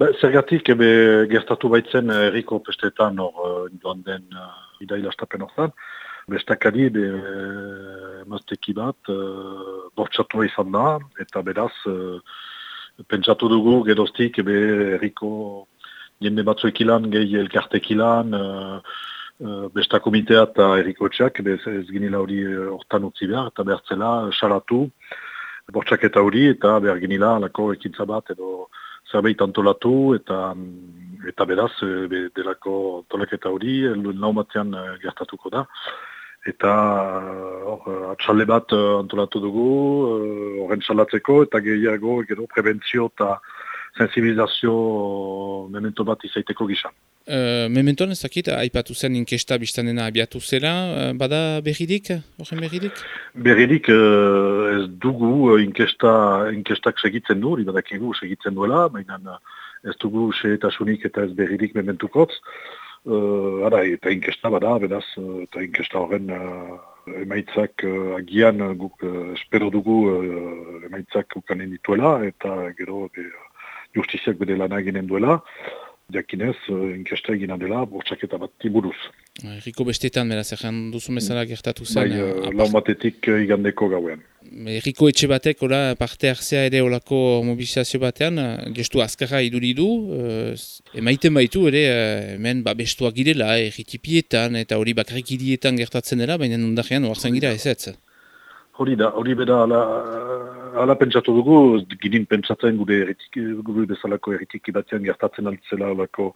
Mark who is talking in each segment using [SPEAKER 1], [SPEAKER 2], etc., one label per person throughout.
[SPEAKER 1] Ba, zergatik, ebe, gertatu baitzen erriko pestetan hor joan den uh, idailastapen hortan. Bestakari, be, mazteki bat, uh, bortxatua izan da, eta beraz, uh, pentsatu dugu, geroztik, ebe, erriko jende batzuek ilan, gehi elkartek ilan, uh, uh, besta eta erriko txak, ez, ez ginila hori hortan utzi behar, eta behartzela, salatu, bortxaketa hori, eta behar ginila, alako ekintza bat, edo, zerbait antolatu eta eta beraz e, be, delako antolaketa hori lau batean e, gertatuko da. Eta hor atxale bat antolatu dugu horren salatzeko eta gehiago gero prebentzio eta sensibilizazio memento bat izaiteko gisa.
[SPEAKER 2] Uh, mementoan ez dakit, haipatu zen inkesta biztanena abiatu zela, uh, bada berridik, horren berridik?
[SPEAKER 1] Berridik uh, ez dugu inkesta, inkestak segitzen du, hori badakigu segitzen duela, baina ez dugu se eta ez berridik mementukotz. Uh, ara, eta inkesta bada, beraz, eta inkesta horren uh, emaitzak uh, agian guk uh, espero dugu uh, emaitzak ukanen dituela, eta gero uh, justiziak bere lan eginen duela jakinez, uh, inkesta egina dela, bortxaketa bat tiburuz.
[SPEAKER 2] Eriko bestetan, beraz, egin duzu mesala gertatu zen?
[SPEAKER 1] Bai, uh, lau batetik uh, igandeko gauen.
[SPEAKER 2] Eriko etxe batek, ola, parte hartzea ere olako mobilizazio batean, gestu azkarra iduridu, uh, emaiten baitu ere, hemen ba, bestuak girela, erritipietan, eta hori bakarrik idietan gertatzen dela, baina nundajean, oartzen gira ez ez?
[SPEAKER 1] Hori da, hori beda ala, ala pentsatu dugu, ginen pentsatzen gure, eritik, gure bezalako erritiki batean gertatzen altzela olako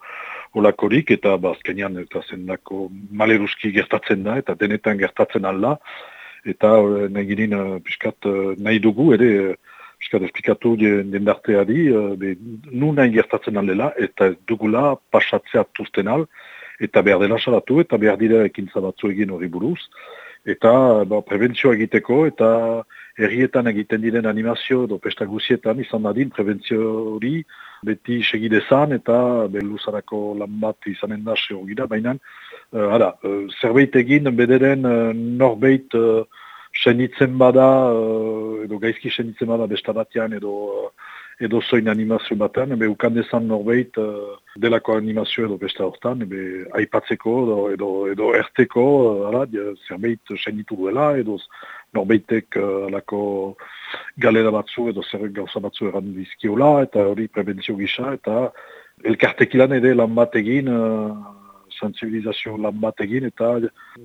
[SPEAKER 1] olakorik, eta bazkenean eta zendako maleruski gertatzen da, eta denetan gertatzen alda, eta eh, nahi ginen uh, piskat uh, nahi dugu, ere piskat esplikatu dendarteari, uh, nu nahi gertatzen aldela, eta dugula pasatzea tuzten al, eta behar dela salatu, eta behar dira ekintza batzu egin hori buruz, eta ba, prebentzioa egiteko eta herrietan egiten diren animazio edo pesta guzietan izan dadin prebentzio hori beti segidezan eta beluzarako lan bat izanen da sehogira, baina uh, ara, uh, zerbait egin bederen uh, norbeit uh, senitzen bada edo gaizki senitzen bada bestabatean edo edo zoin animazio batean, ebe ukandezan norbeit uh, delako animazio edo besta hortan, ebe aipatzeko edo, edo, edo erteko, uh, zerbait senitu duela, edo norbeitek uh, alako galera batzu edo zer gauza batzu eran dizkiola, eta hori prebentzio gisa, eta elkartekilan ere lan bat egin, uh, sensibilizazio lan bat egin, eta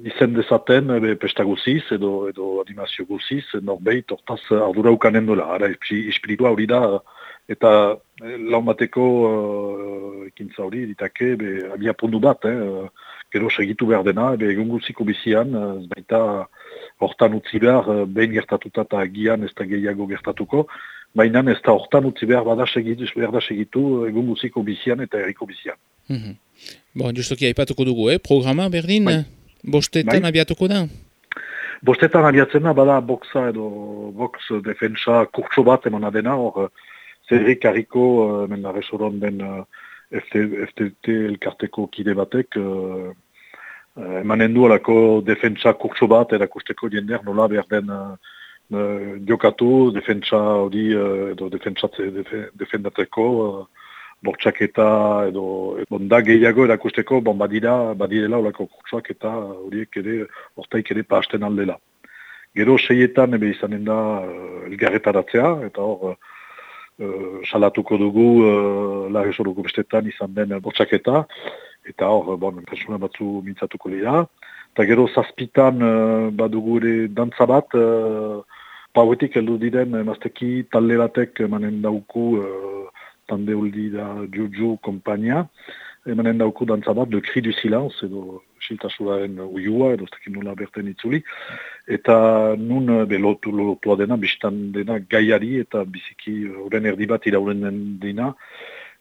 [SPEAKER 1] izen dezaten ebe pesta guziz edo, edo animazio guziz, norbeit hortaz ardura ukanen dola, ara espiritua hori da, eta eh, lau bateko uh, ekintza hori ditake be, abia pundu bat, eh, gero segitu behar dena, be, egun guziko bizian, ez baita hortan utzi behar, behin gertatuta eta gian ez da gehiago gertatuko, baina ez da hortan utzi behar bada segitu, behar da segitu egun guziko bizian eta erriko bizian.
[SPEAKER 2] Mm -hmm. Bon, justoki aipatuko dugu, eh? programa berdin, bai. bostetan bai. abiatuko da?
[SPEAKER 1] Bostetan abiatzen da, bada boxa edo box defensa kurtso bat emana dena, hor Zerrik harriko, uh, men arresoron ben uh, FTT elkarteko kide batek, uh, emanen du alako defentsa kurtso bat erakusteko jender nola behar den uh, diokatu, defentsa hori, uh, edo defentsatze defendateko, uh, bortxaketa edo bonda gehiago erakusteko, bon badira, badirela olako kurtsoak eta horiek ere, ortaik ere paasten aldela. Gero seietan ebe izanen da uh, elgarretaratzea, eta hor, uh, salatuko dugu uh, lagezoruko bestetan izan den botxaketa, eta hor, bon, persona batzu mintzatuko dira. Eta gero zazpitan uh, badugu ere dantza bat, uh, pauetik heldu diren mazteki talde batek manen dauku uh, tande huldi da Juju kompania, emanen dauku dantza bat, de cri du silence, edo siltasuraren uiua, edo ez nola berten itzuli, eta nun be, lotu, lotu dena, biztan dena gaiari, eta biziki horren erdi bat irauren dena,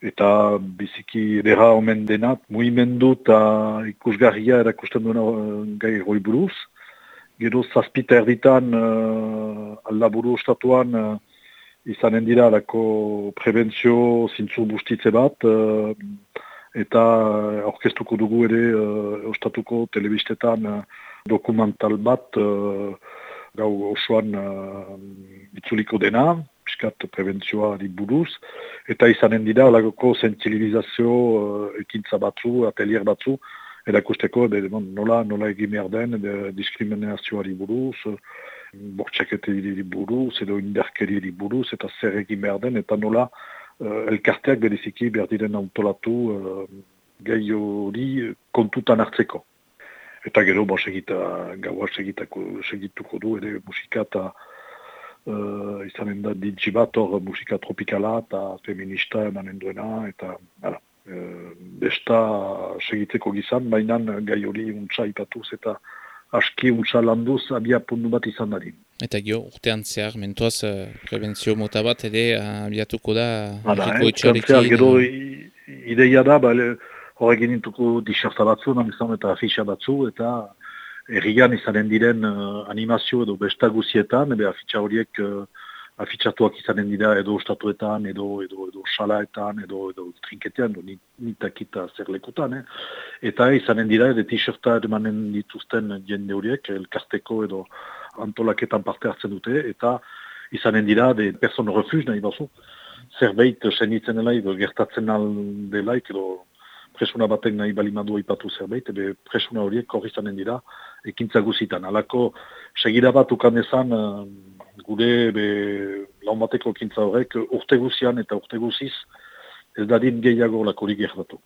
[SPEAKER 1] eta biziki berra omen dena, muimendu eta ikusgarria erakusten duena uh, gai hori buruz, gero zazpita erditan uh, aldaburu ostatuan uh, izanen dira alako prebentzio zintzu bustitze bat, uh, eta orkestuko dugu ere uh, ostatuko telebistetan uh, dokumental bat uh, gau osoan uh, itzuliko dena, piskat prebentzioa buruz, eta izanen dira alagoko sensibilizazio uh, ekintza batzu, atelier batzu, erakusteko de, nola, nola egin behar den diskriminazioari buruz, bortxaketeri buruz, edo inderkeri buruz, eta zer egin behar den, eta nola uh, elkarteak bereziki behar diren autolatu uh, gai hori kontutan hartzeko. Eta gero, bo, segita, gaua segitako, segituko du, ere musika eta uh, izanen da dintzi bat hor musika tropikala eta feminista emanen duena, eta ara, uh, besta segitzeko gizan, baina gai hori untsa ipatuz eta aski untsa landuz abia puntu bat izan dadin.
[SPEAKER 2] Eta gio, urtean zehar, mentuaz, uh, prebentzio mota bat ere abiatuko da,
[SPEAKER 1] Hala, eh, urtean zehar, gero, ideia da, ba, horregin intuko disarta batzu, namizan eta afisa batzu, eta errigan izanen diren uh, animazio edo bestaguzietan, ebe afitsa horiek uh, afitsatuak izanen dira edo ostatuetan, edo, edo, edo salaetan, edo, edo trinketean, edo nitakita zerlekutan, eh? eta izanen dira edo t-shirta emanen dituzten jende horiek, elkarteko edo antolaketan parte hartzen dute, eta izanen dira de person refuz nahi bazu, zerbait senitzen dela, edo gertatzen aldelaik, edo presuna batek nahi balimadu ipatu zerbait, ebe presuna horiek korri zanen dira ekintza guzitan. Alako segira bat ukan ezan uh, gure be, laun bateko ekintza horrek urte guzian eta urte guziz ez dadin gehiago lakorik gertatu.